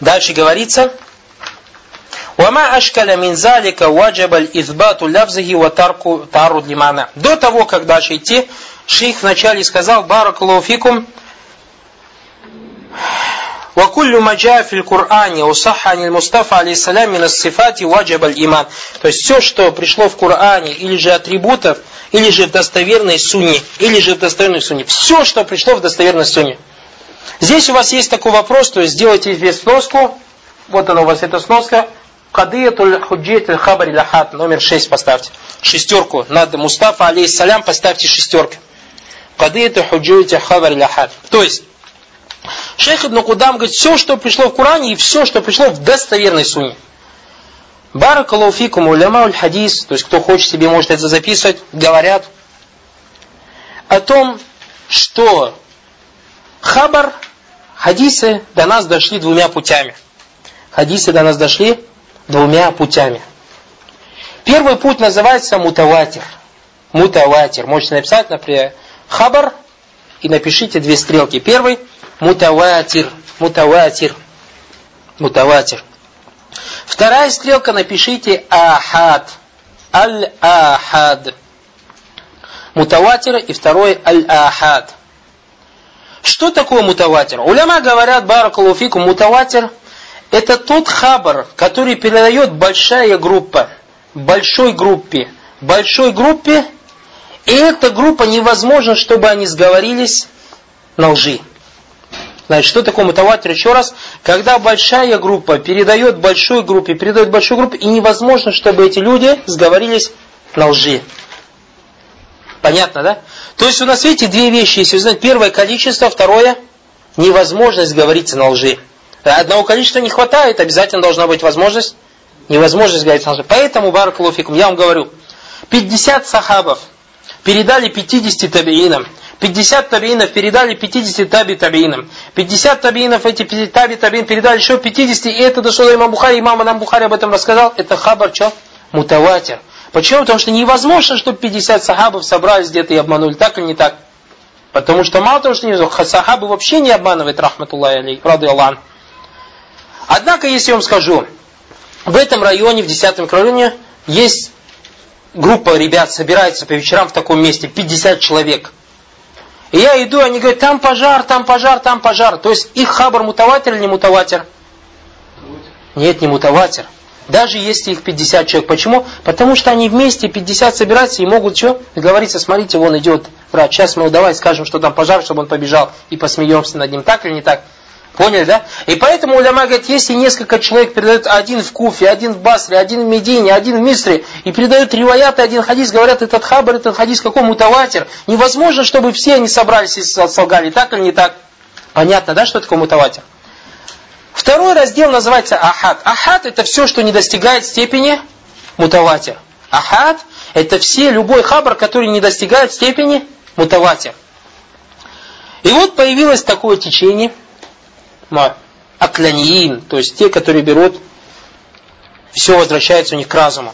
Дальше говорится, وما أشكل من ذلك وجب الإثبات لفظه وترك تعرض لمعنى. До того, как дальше идти, шейх вначале сказал, баракалуфикум, وكل ما جاء في القرآن وصح عن المصطفى عليه السلام من الصفات وجب الإيمان. То есть все, что пришло в Коране, или же атрибутов, или же в достоверной сунне, или же в достоверной сунне. Все, что пришло в достоверной сунне. Здесь у вас есть такой вопрос, то есть сделайте здесь сноску. Вот она у вас, эта сноска. Кадиятуль худжит хабари лахат, номер 6 поставьте. Шестерку. Над Мустафа, алейхиссалям, поставьте шестерку. Кадиятуль худжит хабари лахат. То есть, Шейх Ибн Кудам говорит, все, что пришло в Коране, и все, что пришло в достоверной суне. Баракалуфикум уляма хадис, то есть кто хочет себе может это записывать, говорят о том, что хабар, хадисы до нас дошли двумя путями. Хадисы до нас дошли двумя путями. Первый путь называется мутаватир. Мутаватир. Можете написать, например, хабар и напишите две стрелки. Первый мутаватир. Мутаватир. Мутаватир. Вторая стрелка напишите ахад. Аль-ахад. Мутаватир и второй аль-ахад. Что такое мутаватир? Уляма говорят, баракалуфику, мутаватир это тот хабар, который передает большая группа, большой группе, большой группе, и эта группа невозможно, чтобы они сговорились на лжи. Значит, что такое мутаватир? Еще раз, когда большая группа передает большой группе, передает большой группе, и невозможно, чтобы эти люди сговорились на лжи. Понятно, да? То есть у нас, видите, две вещи, если узнать. Первое количество, второе невозможность говорить на лжи. Одного количества не хватает, обязательно должна быть возможность, невозможность говорить на лжи. Поэтому, баракалуфикум, я вам говорю, 50 сахабов передали 50 табиинам, 50 табиинов передали 50 таби табиинам. 50 табиинов эти таби табиин передали еще 50, и это дошло до имама Бухари, имам нам Бухари об этом рассказал. Это хабар что? Мутаватир. Почему? Потому что невозможно, чтобы 50 сахабов собрались где-то и обманули. Так или не так? Потому что мало того, что не сахабы вообще не обманывают, рахматуллахи алейх, правда Аллах. Однако, если я вам скажу, в этом районе, в 10 микрорайоне, есть группа ребят, собирается по вечерам в таком месте, 50 человек – и я иду, они говорят, там пожар, там пожар, там пожар. То есть их хабар мутаватер или не мутаватер? Нет, не мутаватер. Даже если их 50 человек. Почему? Потому что они вместе 50 собираются и могут что? Договориться, смотрите, вон идет врач. Сейчас мы давай скажем, что там пожар, чтобы он побежал и посмеемся над ним. Так или не так? Поняли, да? И поэтому уляма говорит, если несколько человек передают один в Куфе, один в Басре, один в Медине, один в Мисре, и передают риваяты, один хадис, говорят, этот хабар, этот хадис какому мутаватир, невозможно, чтобы все они собрались и солгали, так или не так? Понятно, да, что такое мутаватир? Второй раздел называется ахад. Ахад это все, что не достигает степени мутаватир. Ахад это все, любой хабар, который не достигает степени мутаватир. И вот появилось такое течение – акланиин, то есть те, которые берут, все возвращается у них к разуму.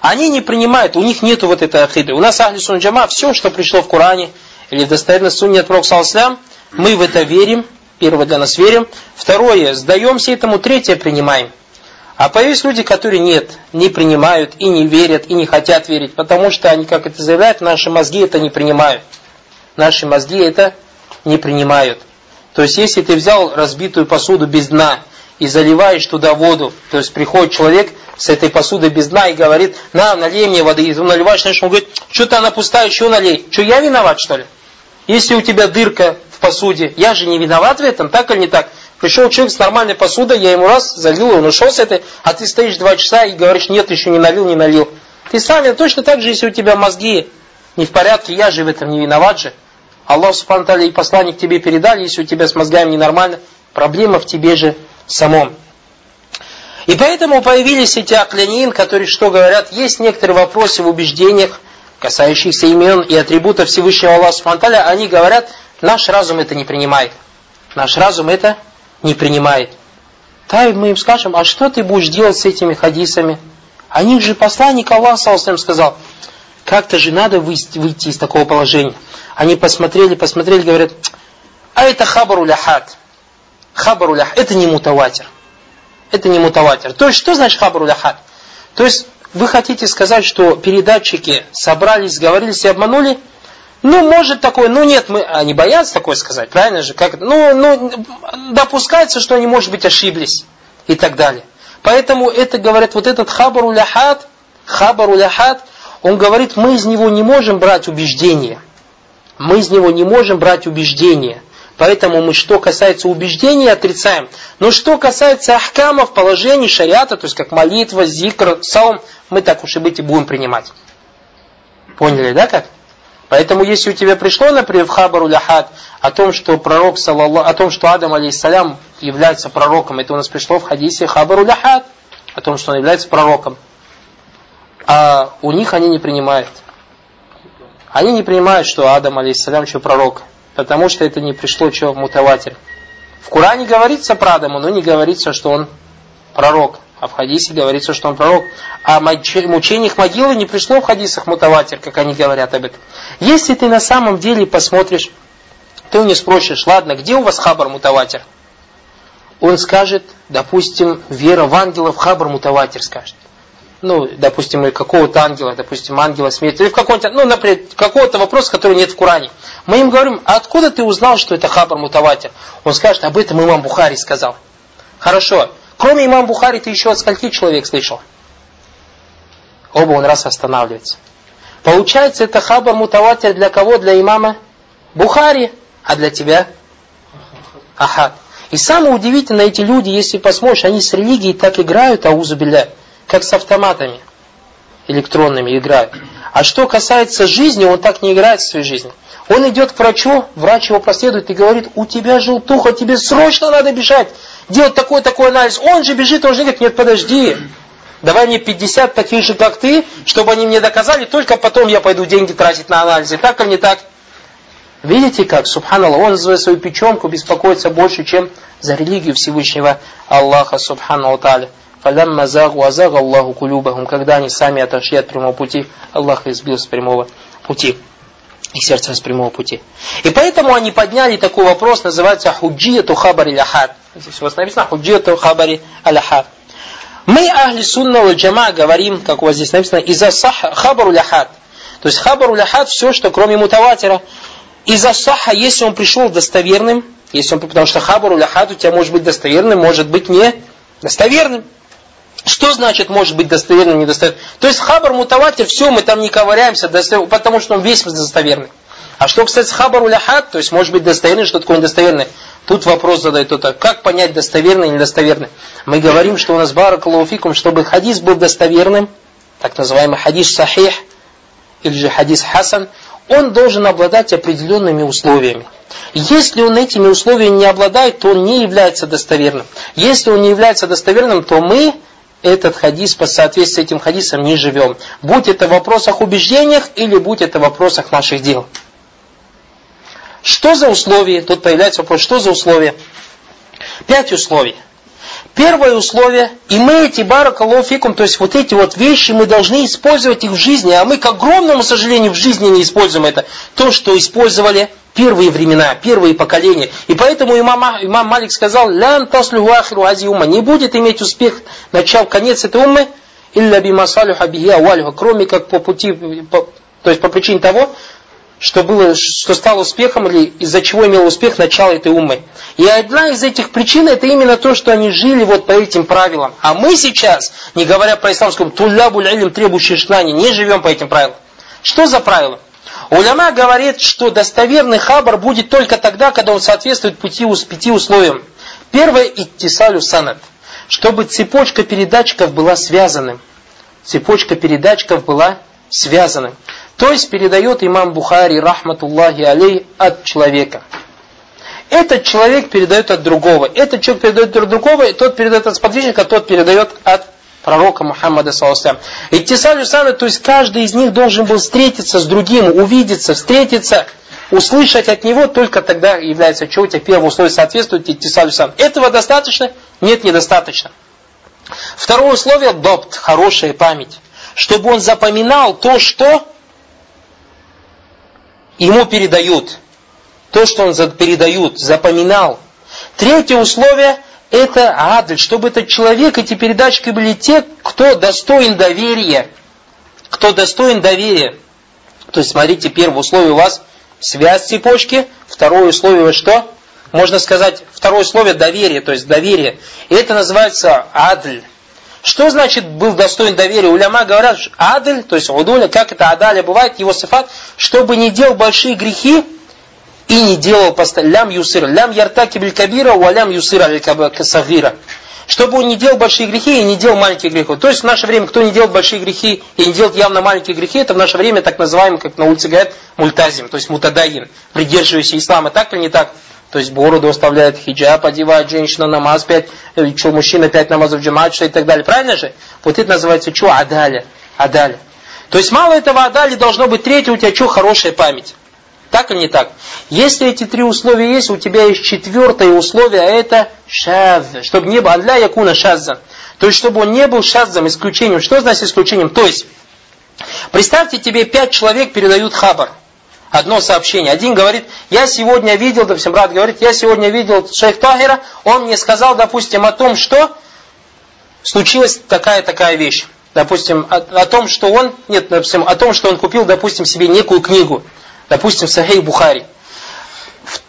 Они не принимают, у них нету вот этой акиды. У нас Ахли Джама, все, что пришло в Коране или в достоверной сунне от Пророка мы в это верим, первое для нас верим, второе, сдаемся этому, третье, принимаем. А появились люди, которые нет, не принимают и не верят, и не хотят верить, потому что они, как это заявляют, наши мозги это не принимают. Наши мозги это не принимают. То есть, если ты взял разбитую посуду без дна и заливаешь туда воду, то есть приходит человек с этой посудой без дна и говорит, на, налей мне воды, и ты наливаешь, знаешь, он говорит, что-то она пустая, еще налей. Что, я виноват, что ли? Если у тебя дырка в посуде, я же не виноват в этом, так или не так? Пришел человек с нормальной посудой, я ему раз залил, он ушел с этой, а ты стоишь два часа и говоришь, нет, еще не налил, не налил. Ты сам, точно так же, если у тебя мозги не в порядке, я же в этом не виноват же. Аллах Субхану и посланник тебе передали, если у тебя с мозгами ненормально, проблема в тебе же самом. И поэтому появились эти аклянин, которые что говорят, есть некоторые вопросы в убеждениях, касающихся имен и атрибутов Всевышнего Аллаха Субхану они говорят, наш разум это не принимает. Наш разум это не принимает. Тай мы им скажем, а что ты будешь делать с этими хадисами? О них же посланник Аллаха сказал, как-то же надо выйти из такого положения. Они посмотрели, посмотрели, говорят, а это хабару ляхат. Хабару ляхат. Это не мутаватир. это не мутаватир. То есть, что значит хабару ляхат? То есть, вы хотите сказать, что передатчики собрались, сговорились и обманули? Ну, может такое, ну нет, мы, они боятся такое сказать, правильно же? Как, ну, ну, допускается, что они, может быть, ошиблись и так далее. Поэтому это, говорят, вот этот хабару ляхат, хабару ляхат, он говорит, мы из него не можем брать убеждения. Мы из него не можем брать убеждения. Поэтому мы, что касается убеждений, отрицаем. Но что касается ахкамов, положений, шариата, то есть как молитва, зикр, саум, мы так уж и быть и будем принимать. Поняли, да как? Поэтому если у тебя пришло, например, в Хабару Ляхат о том, что пророк, саллаллах, о том, что Адам, алейхиссалям, является пророком, это у нас пришло в хадисе Хабару Ляхат, о том, что он является пророком. А у них они не принимают. Они не принимают, что Адам, алейхиссалям, что пророк. Потому что это не пришло, что мутаватир. В Коране говорится про Адама, но не говорится, что он пророк. А в хадисе говорится, что он пророк. А мучениях могилы не пришло в хадисах мутаватир, как они говорят об этом. Если ты на самом деле посмотришь, ты у него спросишь, ладно, где у вас хабар мутаватир? Он скажет, допустим, вера в ангелов хабар мутаватир скажет ну, допустим, какого-то ангела, допустим, ангела смерти, или в каком-то, ну, например, какого-то вопроса, который нет в Коране. Мы им говорим, а откуда ты узнал, что это хабар мутаватир? Он скажет, об этом имам Бухари сказал. Хорошо. Кроме имам Бухари, ты еще от скольки человек слышал? Оба он раз останавливается. Получается, это хабар мутаватир для кого? Для имама Бухари, а для тебя? Ахад. И самое удивительное, эти люди, если посмотришь, они с религией так играют, аузу билля как с автоматами электронными играют. А что касается жизни, он так не играет в своей жизни. Он идет к врачу, врач его проследует и говорит, у тебя желтуха, тебе срочно надо бежать, делать такой-такой анализ. Он же бежит, он же говорит, нет, подожди, давай мне 50 таких же, как ты, чтобы они мне доказали, только потом я пойду деньги тратить на анализы. Так или не так? Видите как, субханаллах, он за свою печенку беспокоится больше, чем за религию Всевышнего Аллаха, субхану та'аля. Фалямма загу азага Аллаху кулюбахум. Когда они сами отошли от прямого пути, Аллах их сбил с прямого пути. И сердце с прямого пути. И поэтому они подняли такой вопрос, называется худжияту хабари ляхат. Здесь у вас написано худжияту хабари аляхат. Мы, ахли сунна джама, говорим, как у вас здесь написано, из-за хабару ляхат. То есть хабару ляхат все, что кроме мутаватира. Из-за саха, если он пришел достоверным, если он, потому что хабару ляхат у тебя может быть достоверным, может быть не достоверным. Что значит может быть достоверным, недостоверным? То есть хабар мутаватир, все, мы там не ковыряемся, потому что он весь достоверный. А что, кстати, хабар уляхат, то есть может быть достоверный, что такое недостоверный? Тут вопрос задает кто-то, как понять достоверный или недостоверный? Мы говорим, что у нас баракалуфикум, чтобы хадис был достоверным, так называемый хадис сахих, или же хадис хасан, он должен обладать определенными условиями. Если он этими условиями не обладает, то он не является достоверным. Если он не является достоверным, то мы этот хадис по соответствии с этим хадисом не живем. Будь это в вопросах убеждениях или будь это в вопросах наших дел. Что за условия? Тут появляется вопрос, что за условия? Пять условий. Первое условие, и мы эти баракалофикум, то есть вот эти вот вещи, мы должны использовать их в жизни, а мы, к огромному сожалению, в жизни не используем это. То, что использовали первые времена, первые поколения. И поэтому имам, имам Малик сказал, «Лян таслю ахиру ази ума». Не будет иметь успех, начал, конец этой уммы, «Илля бимасалюха бихи авалюха», кроме как по пути, по, то есть по причине того, что, было, что стало успехом или из-за чего имел успех начало этой уммы. И одна из этих причин это именно то, что они жили вот по этим правилам. А мы сейчас, не говоря про исламскую тулябуль илим, требующие знания, не живем по этим правилам. Что за правила? Уляма говорит, что достоверный хабар будет только тогда, когда он соответствует пяти, пяти условиям. Первое – иттисалю санат. Чтобы цепочка передатчиков была связанным. Цепочка передатчиков была связанным. То есть передает имам Бухари, рахматуллахи алей, от человека. Этот человек передает от другого. Этот человек передает от другого, тот передает от сподвижника, тот передает от пророка Мухаммада, саллаху Иттисалю сами, то есть каждый из них должен был встретиться с другим, увидеться, встретиться, услышать от него, только тогда является, что у тебя первое условие соответствует Иттисалю сам. Этого достаточно? Нет, недостаточно. Второе условие – допт, хорошая память. Чтобы он запоминал то, что ему передают. То, что он передают, запоминал. Третье условие – это адль, чтобы этот человек, эти передатчики были те, кто достоин доверия. Кто достоин доверия. То есть, смотрите, первое условие у вас связь цепочки, второе условие что? Можно сказать, второе условие доверие, то есть доверие. Это называется адль. Что значит был достоин доверия? Уляма говорят, адль, то есть удуля, как это адаля бывает, его сифат, чтобы не делал большие грехи и не делал постоянно. Лям юсир. Лям яртаки биль кабира, ва лям юсир аль сагира. Чтобы он не делал большие грехи и не делал маленькие грехи. То есть в наше время, кто не делает большие грехи и не делает явно маленькие грехи, это в наше время так называемый, как на улице говорят, мультазим, то есть мутадаин, придерживающийся ислама. Так или не так? То есть бороду оставляет, хиджаб одевает, женщина намаз пять, э, что мужчина пять намазов джамат, что и так далее. Правильно же? Вот это называется что? Адаля. Адаля. То есть мало этого адали должно быть третье, у тебя что? Хорошая память. Так или не так? Если эти три условия есть, у тебя есть четвертое условие, а это шаз. Чтобы не был адля якуна шазза. То есть, чтобы он не был шаззом, исключением. Что значит исключением? То есть, представьте, тебе пять человек передают хабар одно сообщение. Один говорит, я сегодня видел, допустим, брат говорит, я сегодня видел шейх Тахира, он мне сказал, допустим, о том, что случилась такая-такая вещь. Допустим, о, о том, что он, нет, допустим, о том, что он купил, допустим, себе некую книгу. Допустим, Сахей Бухари.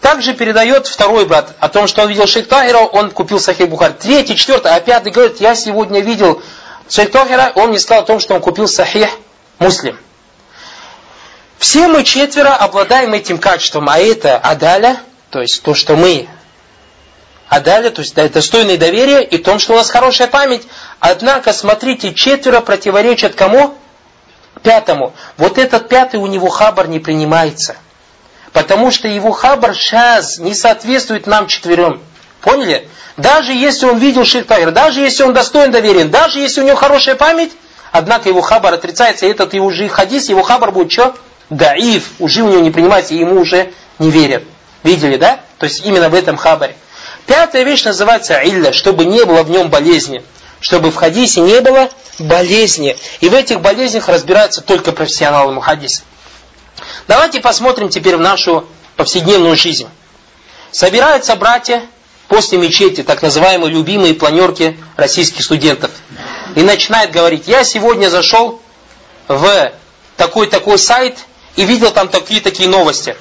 Также передает второй брат о том, что он видел шейх Тахира, он купил Сахей Бухари. Третий, четвертый, а пятый говорит, я сегодня видел шейх Тахира, он мне сказал о том, что он купил Сахих Муслим. Все мы четверо обладаем этим качеством, а это адаля, то есть то, что мы адаля, то есть достойное доверия и том, что у нас хорошая память. Однако, смотрите, четверо противоречат кому? Пятому. Вот этот пятый у него хабар не принимается. Потому что его хабар шаз не соответствует нам четверым. Поняли? Даже если он видел Шихтагер, даже если он достоин доверия, даже если у него хорошая память, однако его хабар отрицается, этот его же хадис, его хабар будет что? даиф, уже у него не принимается, и ему уже не верят. Видели, да? То есть именно в этом хабаре. Пятая вещь называется илля, чтобы не было в нем болезни. Чтобы в хадисе не было болезни. И в этих болезнях разбираются только профессионалы мухадиса. Давайте посмотрим теперь в нашу повседневную жизнь. Собираются братья после мечети, так называемые любимые планерки российских студентов. И начинает говорить, я сегодня зашел в такой-такой сайт, и видел там такие-такие новости.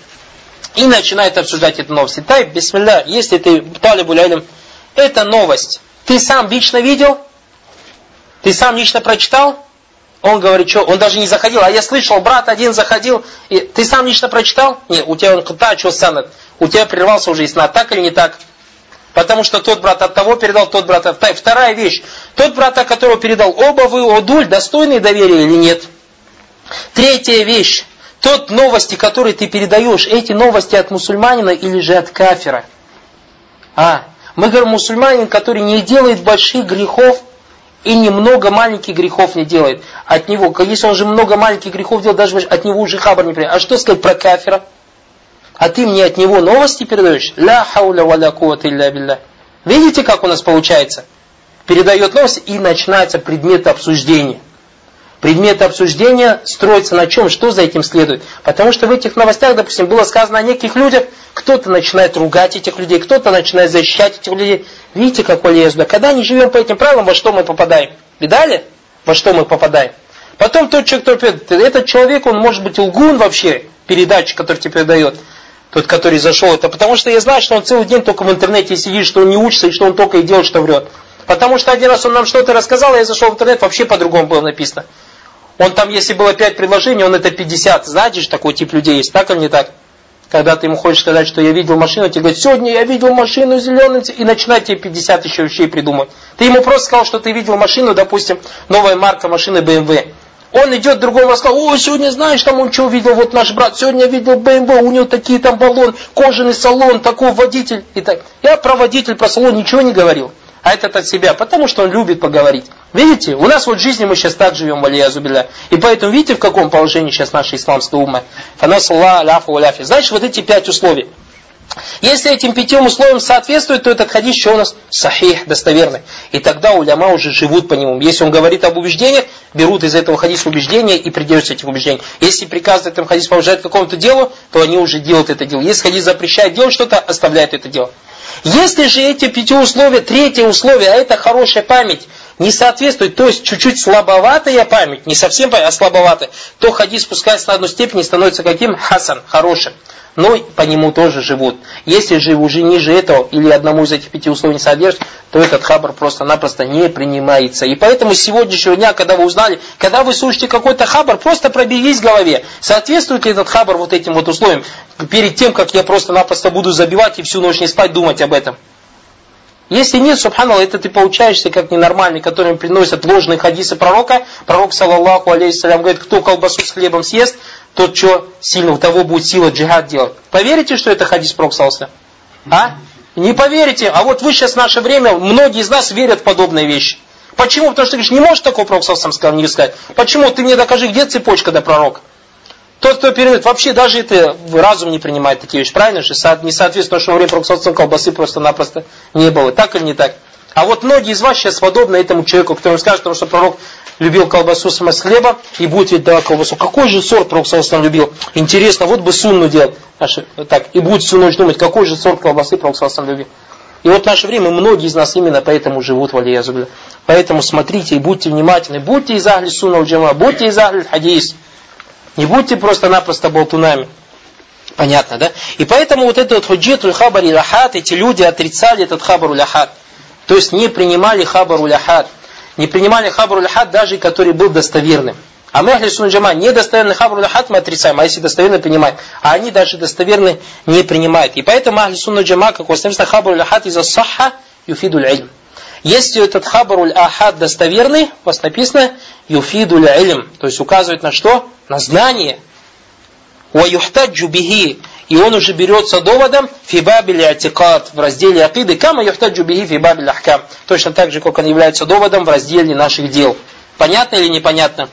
И начинает обсуждать эти новости. Тай, бисмилля, если ты талибу лялим, это новость. Ты сам лично видел? Ты сам лично прочитал? Он говорит, что он даже не заходил, а я слышал, брат один заходил, и ты сам лично прочитал? Нет, у тебя он та, что санат, у тебя прервался уже сна, так или не так? Потому что тот брат от того передал, тот брат от того. Вторая вещь, тот брат, от которого передал, оба вы, одуль, достойные доверия или нет? Третья вещь, тот новости, которые ты передаешь, эти новости от мусульманина или же от кафира? А, мы говорим мусульманин, который не делает больших грехов и немного маленьких грехов не делает. От него, если он же много маленьких грехов делает, даже от него уже хабар не принимает. А что сказать про кафира? А ты мне от него новости передаешь? Ля хауля ва ля кувата илля билля. Видите, как у нас получается? Передает новости и начинается предмет обсуждения. Предмет обсуждения строится на чем? Что за этим следует? Потому что в этих новостях, допустим, было сказано о неких людях, кто-то начинает ругать этих людей, кто-то начинает защищать этих людей. Видите, какой лезда? Когда не живем по этим правилам, во что мы попадаем? Видали? Во что мы попадаем? Потом тот человек, который этот человек, он может быть лгун вообще, передатчик, который тебе передает, тот, который зашел, это потому что я знаю, что он целый день только в интернете сидит, что он не учится, и что он только и делает, что врет. Потому что один раз он нам что-то рассказал, а я зашел в интернет, вообще по-другому было написано. Он там, если было 5 предложений, он это 50. Знаете же, такой тип людей есть, так или не так? Когда ты ему хочешь сказать, что я видел машину, тебе говорит, сегодня я видел машину зеленым, и начинает тебе 50 еще вещей придумать. Ты ему просто сказал, что ты видел машину, допустим, новая марка машины BMW. Он идет другому рассказал, о, сегодня знаешь, там он что увидел, вот наш брат, сегодня видел BMW, у него такие там баллон, кожаный салон, такой водитель. И так. Я про водитель, про салон ничего не говорил а этот от себя, потому что он любит поговорить. Видите, у нас вот в жизни мы сейчас так живем, валия зубиля. И поэтому видите, в каком положении сейчас наша исламская ума. Значит, вот эти пять условий. Если этим пятим условиям соответствует, то этот хадис что у нас? Сахих, достоверный. И тогда уляма уже живут по нему. Если он говорит об убеждениях, берут из этого хадиса убеждения и придерживаются этих убеждений. Если приказывает этим хадис к какому-то делу, то они уже делают это дело. Если хадис запрещает делать что-то, оставляют это дело. Если же эти пяти условия, третье условие, а это хорошая память, не соответствует, то есть чуть-чуть слабоватая память, не совсем а слабоватая, то хадис спускается на одну степень и становится каким? Хасан, хорошим. Но по нему тоже живут. Если же уже ниже этого или одному из этих пяти условий не содержит, то этот хабар просто-напросто не принимается. И поэтому с сегодняшнего дня, когда вы узнали, когда вы слушаете какой-то хабар, просто пробегись в голове. Соответствует ли этот хабар вот этим вот условиям? Перед тем, как я просто-напросто буду забивать и всю ночь не спать, думать об этом. Если нет, субханаллах, это ты получаешься как ненормальный, которым приносят ложные хадисы пророка. Пророк, саллаллаху алейхиссалям, говорит, кто колбасу с хлебом съест, тот, что сильно, у того будет сила джихад делать. Поверите, что это хадис саллаллаху А? Не поверите. А вот вы сейчас в наше время, многие из нас верят в подобные вещи. Почему? Потому что ты говоришь, не можешь такого пророк саллаллаху сказал, не сказать. Почему? Ты мне докажи, где цепочка до пророка. Тот, кто передает, вообще даже это разум не принимает такие вещи, правильно же? Не соответственно, что во время пророк колбасы просто-напросто не было. Так или не так? А вот многие из вас сейчас подобны этому человеку, который скажет, что пророк любил колбасу с хлеба и будет ведь давать колбасу. Какой же сорт пророк Саласалам любил? Интересно, вот бы сунну делать. Так, и будет всю ночь думать, какой же сорт колбасы пророк Саласалам любил. И вот в наше время многие из нас именно поэтому живут в Алиязубля. Поэтому смотрите и будьте внимательны. Будьте из Ахли Сунна Джама, будьте из Ахли Хадис. Не будьте просто-напросто болтунами. Понятно, да? И поэтому вот этот вот худжитуль хабар и лахат, эти люди отрицали этот хабар ляхат. То есть не принимали хабар ляхат. Не принимали хабар ляхат даже, который был достоверным. А мы, Ахли Сунна Джама, недостоверный хабар ляхат мы отрицаем, а если достоверный принимаем. А они даже достоверный не принимают. И поэтому Ахли Сунна Джама, как у написано, хабар ляхат из-за саха юфидуль ильм. Если этот хабаруль ахад достоверный, у вас написано юфидуль ильм, то есть указывает на что? На знание. Ва юхтаджу бихи, и он уже берется доводом фибабиль атикат в разделе акиды, кама юхтаджу бихи фибабиль ахкам. Точно так же, как он является доводом в разделе наших дел. Понятно или непонятно?